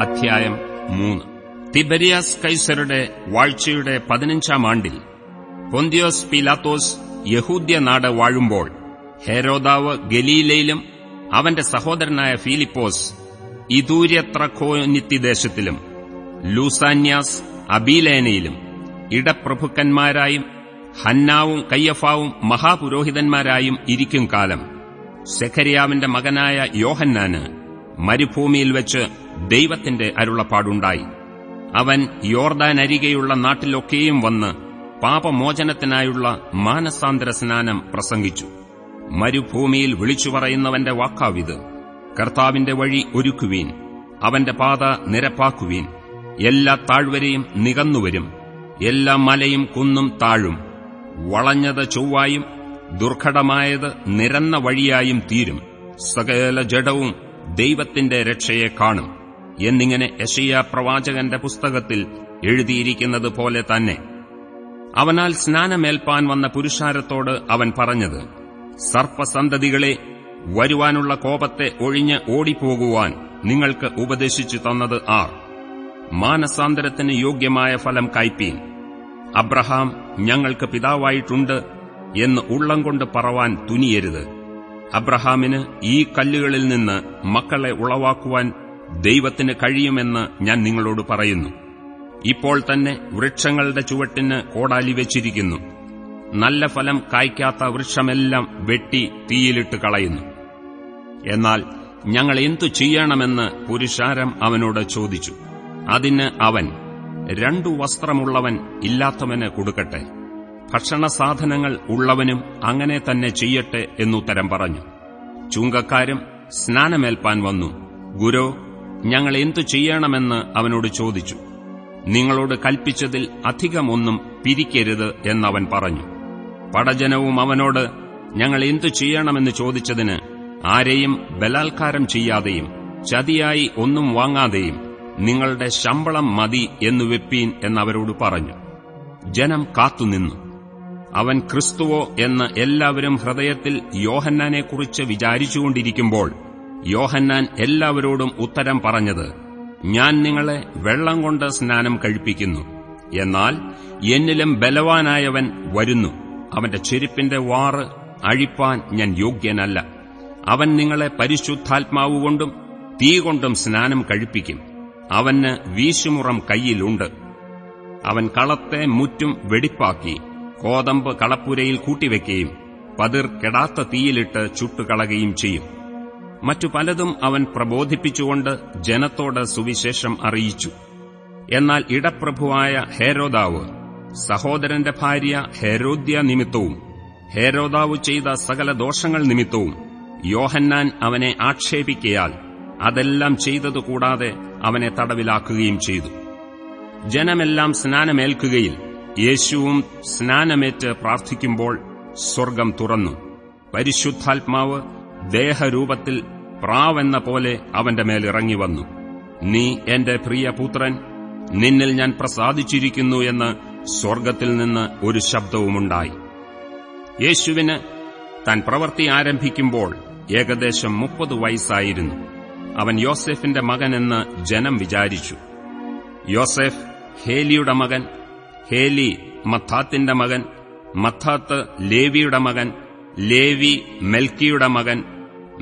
അധ്യായം മൂന്ന്. തിബരിയാസ് കൈസറുടെ വാഴ്ചയുടെ പതിനഞ്ചാം ആണ്ടിൽ പൊന്തിയോസ് പിലാത്തോസ് യഹൂദ്യ നാട് വാഴുമ്പോൾ ഹേരോദാവ് ഗലീലയിലും അവന്റെ സഹോദരനായ ഫിലിപ്പോസ് ഇതൂര്യത്രക്കോനിത്തിദേശത്തിലും ലൂസാന്യാസ് അബീലേനയിലും ഇടപ്രഭുക്കന്മാരായും ഹന്നാവും കയ്യഫാവും മഹാപുരോഹിതന്മാരായും ഇരിക്കും കാലം. സെഖരിയാവിന്റെ മകനായ യോഹന്നാന് മരുഭൂമിയിൽ വെച്ച് ദൈവത്തിന്റെ അരുളപ്പാടുണ്ടായി. അവൻ യോർദാനരികെയുള്ള നാട്ടിലൊക്കെയും വന്ന് പാപമോചനത്തിനായുള്ള മാനസാന്തര സ്നാനം പ്രസംഗിച്ചു. മരുഭൂമിയിൽ വിളിച്ചു പറയുന്നവന്റെ വാക്കാവിത്. കർത്താവിന്റെ വഴി ഒരുക്കുവീൻ അവന്റെ പാത നിരപ്പാക്കുവീൻ. എല്ലാ താഴ്വരയും നികന്നുവരും എല്ലാ മലയും കുന്നും താഴും. വളഞ്ഞത് ചൊവ്വായും ദുർഘടമായത് നിരന്ന വഴിയായും തീരും. സകല ജഡവും ദൈവത്തിന്റെ രക്ഷയെ കാണും. എന്നിങ്ങനെ യഷിയ പ്രവാചകന്റെ പുസ്തകത്തിൽ എഴുതിയിരിക്കുന്നത് പോലെ തന്നെ. അവനാൽ സ്നാനമേൽപ്പാൻ വന്ന പുരുഷാരത്തോട് അവൻ പറഞ്ഞത് സർപ്പസന്തതികളെ വരുവാനുള്ള കോപത്തെ ഒഴിഞ്ഞ് ഓടിപ്പോകുവാൻ നിങ്ങൾക്ക് ഉപദേശിച്ചു തന്നത് ആർ. മാനസാന്തരത്തിന് യോഗ്യമായ ഫലം കയ്പീൻ അബ്രഹാം ഞങ്ങൾക്ക് പിതാവായിട്ടുണ്ട് എന്ന് ഉള്ളം കൊണ്ട് പറവാൻ തുനിയരുത്. അബ്രഹാമിന് ഈ കല്ലുകളിൽ നിന്ന് മക്കളെ ഉളവാക്കുവാൻ ദൈവത്തിന് കഴിയുമെന്ന് ഞാൻ നിങ്ങളോട് പറയുന്നു. ഇപ്പോൾ തന്നെ വൃക്ഷങ്ങളുടെ ചുവട്ടിന് കോടാലി വെച്ചിരിക്കുന്നു. നല്ല ഫലം കായ്ക്കാത്ത വൃക്ഷമെല്ലാം വെട്ടി തീയിലിട്ട് കളയുന്നു. എന്നാൽ ഞങ്ങൾ എന്തു ചെയ്യണമെന്ന് പുരുഷാരം അവനോട് ചോദിച്ചു. അതിന് അവൻ രണ്ടു വസ്ത്രമുള്ളവൻ ഇല്ലാത്തവന് കൊടുക്കട്ടെ. ഭക്ഷണസാധനങ്ങൾ ഉള്ളവനും അങ്ങനെ തന്നെ ചെയ്യട്ടെ എന്നുത്തരം പറഞ്ഞു. ചുങ്കക്കാരും സ്നാനമേൽപ്പാൻ വന്നു. ഗുരോ ഞങ്ങൾ എന്തു ചെയ്യണമെന്ന് അവനോട് ചോദിച്ചു. നിങ്ങളോട് കൽപ്പിച്ചതിൽ അധികമൊന്നും പിരിക്കരുത് എന്നവൻ പറഞ്ഞു. പടജനവും അവനോട് ഞങ്ങൾ എന്തു ചെയ്യണമെന്ന് ചോദിച്ചതിന് ആരെയും ബലാത്കാരം ചെയ്യാതെയും ചതിയായി ഒന്നും വാങ്ങാതെയും നിങ്ങളുടെ ശമ്പളം മതി എന്നു വെപ്പീൻ എന്നവരോട് പറഞ്ഞു. ജനം കാത്തുനിന്നു. അവൻ ക്രിസ്തുവോ എന്ന് എല്ലാവരും ഹൃദയത്തിൽ യോഹന്നാനെക്കുറിച്ച് വിചാരിച്ചുകൊണ്ടിരിക്കുമ്പോൾ യോഹന്നാൻ എല്ലാവരോടും ഉത്തരം പറഞ്ഞത് ഞാൻ നിങ്ങളെ വെള്ളം കൊണ്ട് സ്നാനം കഴിപ്പിക്കുന്നു. എന്നാൽ എന്നിലും ബലവാനായവൻ വരുന്നു. അവന്റെ ചെരുപ്പിന്റെ വാറ് അഴിപ്പാൻ ഞാൻ യോഗ്യനല്ല. അവൻ നിങ്ങളെ പരിശുദ്ധാത്മാവുകൊണ്ടും തീ കൊണ്ടും സ്നാനം കഴിപ്പിക്കും. അവന് വീശുമുറം കയ്യിലുണ്ട്. അവൻ കളത്തെ മുറ്റും വെടിപ്പാക്കി കോതമ്പ് കളപ്പുരയിൽ കൂട്ടിവെക്കുകയും പതിർ കെടാത്ത തീയിലിട്ട് ചുട്ടുകളയുകയും ചെയ്യും. മറ്റു പലതും അവൻ പ്രബോധിപ്പിച്ചുകൊണ്ട് ജനത്തോട് സുവിശേഷം അറിയിച്ചു. എന്നാൽ ഇടപ്രഭുവായ ഹേരോദാവ് സഹോദരന്റെ ഭാര്യ ഹേരോദ്യ നിമിത്തവും ഹേരോദാവ് ചെയ്ത സകല ദോഷങ്ങൾ നിമിത്തവും യോഹന്നാൻ അവനെ ആക്ഷേപിക്കയാൽ അതെല്ലാം ചെയ്തതുകൂടാതെ അവനെ തടവിലാക്കുകയും ചെയ്തു. ജനമെല്ലാം സ്നാനമേൽക്കുകയിൽ യേശുവും സ്നാനമേറ്റ് പ്രാർത്ഥിക്കുമ്പോൾ സ്വർഗം തുറന്നു. പരിശുദ്ധാത്മാവ് ദേഹരൂപത്തിൽ പ്രാവെന്ന പോലെ അവന്റെ മേൽ ഇറങ്ങി വന്നു. നീ എന്റെ പ്രിയപുത്രൻ നിന്നിൽ ഞാൻ പ്രസാദിച്ചിരിക്കുന്നു എന്ന് സ്വർഗത്തിൽ നിന്ന് ഒരു ശബ്ദവുമുണ്ടായി. യേശുവിന് താൻ പ്രവൃത്തി ആരംഭിക്കുമ്പോൾ ഏകദേശം മുപ്പത് വയസ്സായിരുന്നു. അവൻ യോസെഫിന്റെ മകനെന്ന് ജനം വിചാരിച്ചു. യോസെഫ് ഹേലിയുടെ മകൻ ഹേലി മത്താത്തിന്റെ മകൻ മത്താത്ത് ലേവിയുടെ മകൻ ലേവി മെൽക്കിയുടെ മകൻ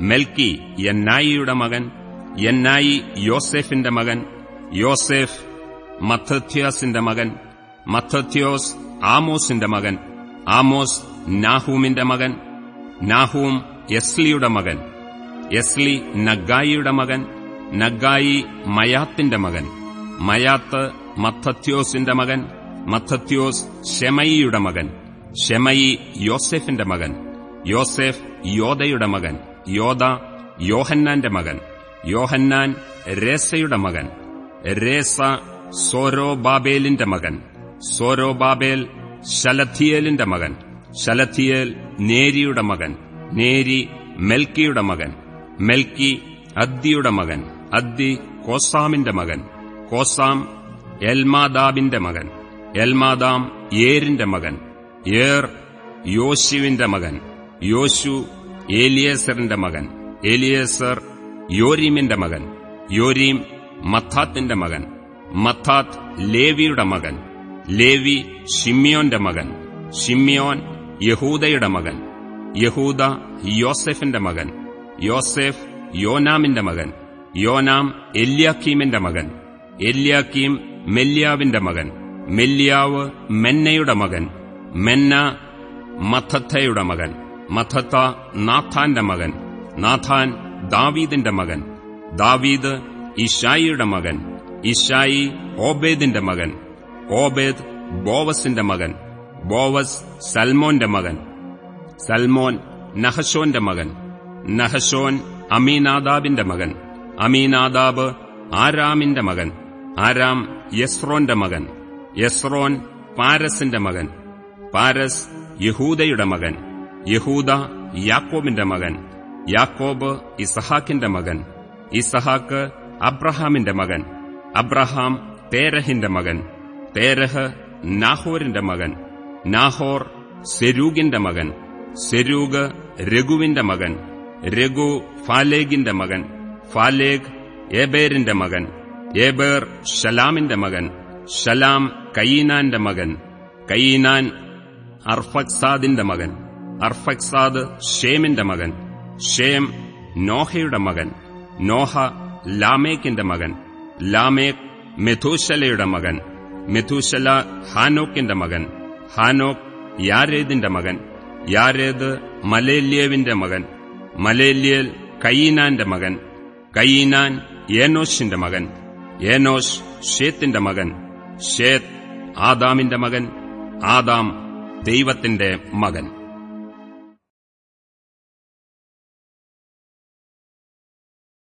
മെൽക്കി യന്നായിയുടെ മകൻ യന്നായി യോസെഫിന്റെ മകൻ യോസെഫ് മത്തഥ്യോസിന്റെ മകൻ മത്തഥ്യോസ് ആമോസിന്റെ മകൻ ആമോസ് നാഹൂമിന്റെ മകൻ നാഹൂം എസ്ലിയുടെ മകൻ എസ്ലി നഗായിയുടെ മകൻ നഗായി മയാത്തിന്റെ മകൻ മയാത്ത് മത്തഥ്യോസിന്റെ മകൻ മത്തഥ്യോസ് ഷെമയിയുടെ മകൻ ഷെമയി യോസെഫിന്റെ മകൻ യോസെഫ് യോദയുടെ മകൻ യോദ യോഹന്നാന്റെ മകൻ. യോഹന്നാൻ രേസയുടെ മകൻ. രേസ സോരോബാബേലിന്റെ മകൻ. സോരോബാബേൽ ശലഥിയേലിന്റെ മകൻ. ശലഥിയേൽ നേരിയുടെ മകൻ. നേരി മെൽക്കിയുടെ മകൻ. മെൽക്കി അദ്ദിയുടെ മകൻ. അദ്ദി കോസാമിന്റെ മകൻ. കോസാം എൽമാദാബിന്റെ മകൻ. എൽമാദാം ഏരിന്റെ മകൻ. ഏർ യോശുവിന്റെ മകൻ. യോശു ഏലിയേസറിന്റെ മകൻ. ഏലിയേസർ യോരീമിന്റെ മകൻ. യോരീം മത്താത്തിന്റെ മകൻ. മത്താത്ത് ലേവിയുടെ മകൻ. ലേവി ഷിമ്യോന്റെ മകൻ. ഷിമ്യോൻ യഹൂദയുടെ മകൻ. യഹൂദ യോസെഫിന്റെ മകൻ. യോസെഫ് യോനാമിന്റെ മകൻ. യോനാം എല്യാക്കീമിന്റെ മകൻ. എല്യാക്കീം മെല്യാവിന്റെ മകൻ. മെല്യാവ് മെന്നയുടെ മകൻ. മെന്ന മഥയുടെ മകൻ. മഥത്ത നാഥാന്റെ മകൻ. നാഥാൻ ദാവീദിന്റെ മകൻ. ദാവീദ് ഇഷായിയുടെ മകൻ. ഇഷായി ഓബേദിന്റെ മകൻ. ഓബേദ് ബോവസിന്റെ മകൻ. ബോവസ് സൽമോന്റെ മകൻ. സൽമോൻ നഹശോന്റെ മകൻ. നഹശോൻ അമീനാദാബിന്റെ മകൻ. അമീനാദാബ് ആരാമിന്റെ മകൻ. ആരാം യസ്രോന്റെ മകൻ. യസ്രോൻ പാരസിന്റെ മകൻ. പാരസ് യഹൂദയുടെ മകൻ. യഹൂദ യാക്കോബിന്റെ മകൻ യാക്കോബ് ഇസഹാക്കിന്റെ മകൻ ഇസഹാക്ക് അബ്രഹാമിന്റെ മകൻ അബ്രഹാം തേരഹിന്റെ മകൻ തേരഹ് നാഹോരിന്റെ മകൻ നാഹോർ സെരൂഗിന്റെ മകൻ സെരൂഗ് രഘുവിന്റെ മകൻ രഘു ഫാലേഗിന്റെ മകൻ ഫാലേഗ് ഏബേറിന്റെ മകൻ ഏബേർ ഷലാമിന്റെ മകൻ ഷലാം കയീനാന്റെ മകൻ കയീനാൻ അർഫക്സാദിന്റെ മകൻ. അർഫക്സാദ് ഷേമിന്റെ മകൻ. ഷേം നോഹയുടെ മകൻ. നോഹ ലാമേക്കിന്റെ മകൻ. ലാമേക് മെഥൂശലയുടെ മകൻ. മെഥൂശല ഹാനോക്കിന്റെ മകൻ. ഹാനോക് യാരേദിന്റെ മകൻ. യാരേദ് മലേല്യേവിന്റെ മകൻ. മലേല്യേൽ കയീനാന്റെ മകൻ. കയീനാൻ ഏനോഷിന്റെ മകൻ. ഏനോഷ് ഷേത്തിന്റെ മകൻ. ഷേത്ത് ആദാമിന്റെ മകൻ. ആദാം ദൈവത്തിന്റെ മകൻ.